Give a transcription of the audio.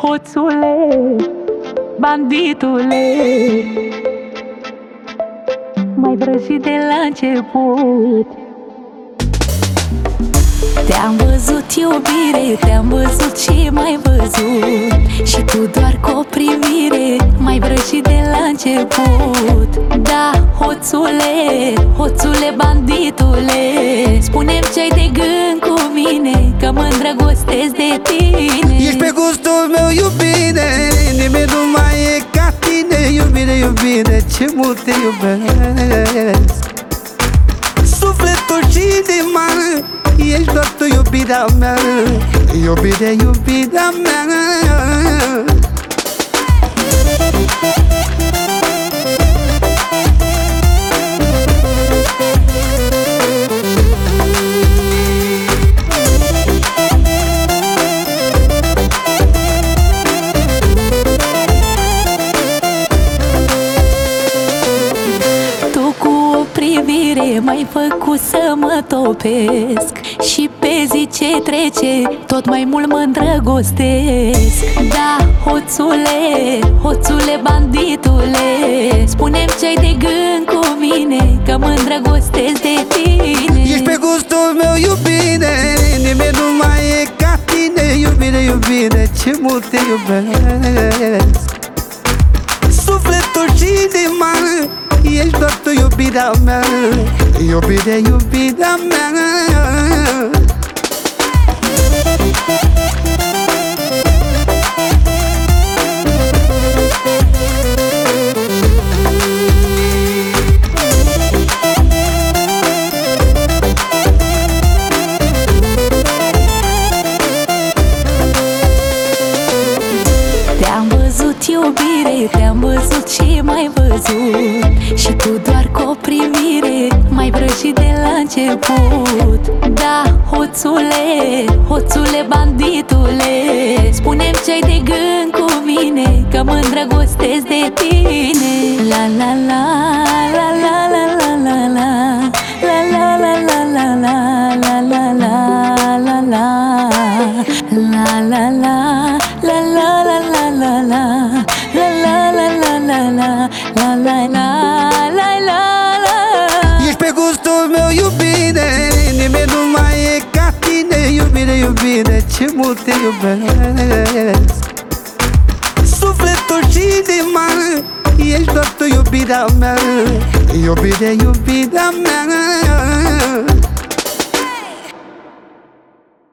hoțule, banditule. Mai vrăjit de la început. Te-am văzut iubire, te-am văzut și mai văzut. Și tu doar cu o privire, mai vrăjit de la început. Da, hoțule, hoțule banditule Spune-mi ce-ai de gând cu mine, că mă îndrăgostesc de tine nimeni nu mai e ca tine Iubire, iubire, ce mult te iubesc. Sufletul și inima Ești doar tu iubirea mea Iubire, iubirea mea privire m-ai făcut să mă topesc. Și pe zi ce trece, tot mai mult mă îndrăgostesc. Da, hoțule, hoțule banditule Spune-mi ce-ai de gând cu mine, că mă îndrăgostesc de tine. Ești pe gustul meu iubire Nimeni nu mai e ca tine. Iubire, iubire, ce mult te iubesc iubirea mea Iubire, iubirea mea văzut iubire, te-am văzut și mai văzut Și tu doar cu o privire, mai vrăjit de la început Da, hoțule, hoțule banditule Spune-mi ce-ai de gând cu mine, că mă îndrăgostesc de tine La la la, la la la la la la La la la la la la, la la la la la La la la La la la la la la La Iubire, iubire, ce mult te iubesc. Sufletul și inima Ești doar tu iubirea mea. Iubire, iubirea mea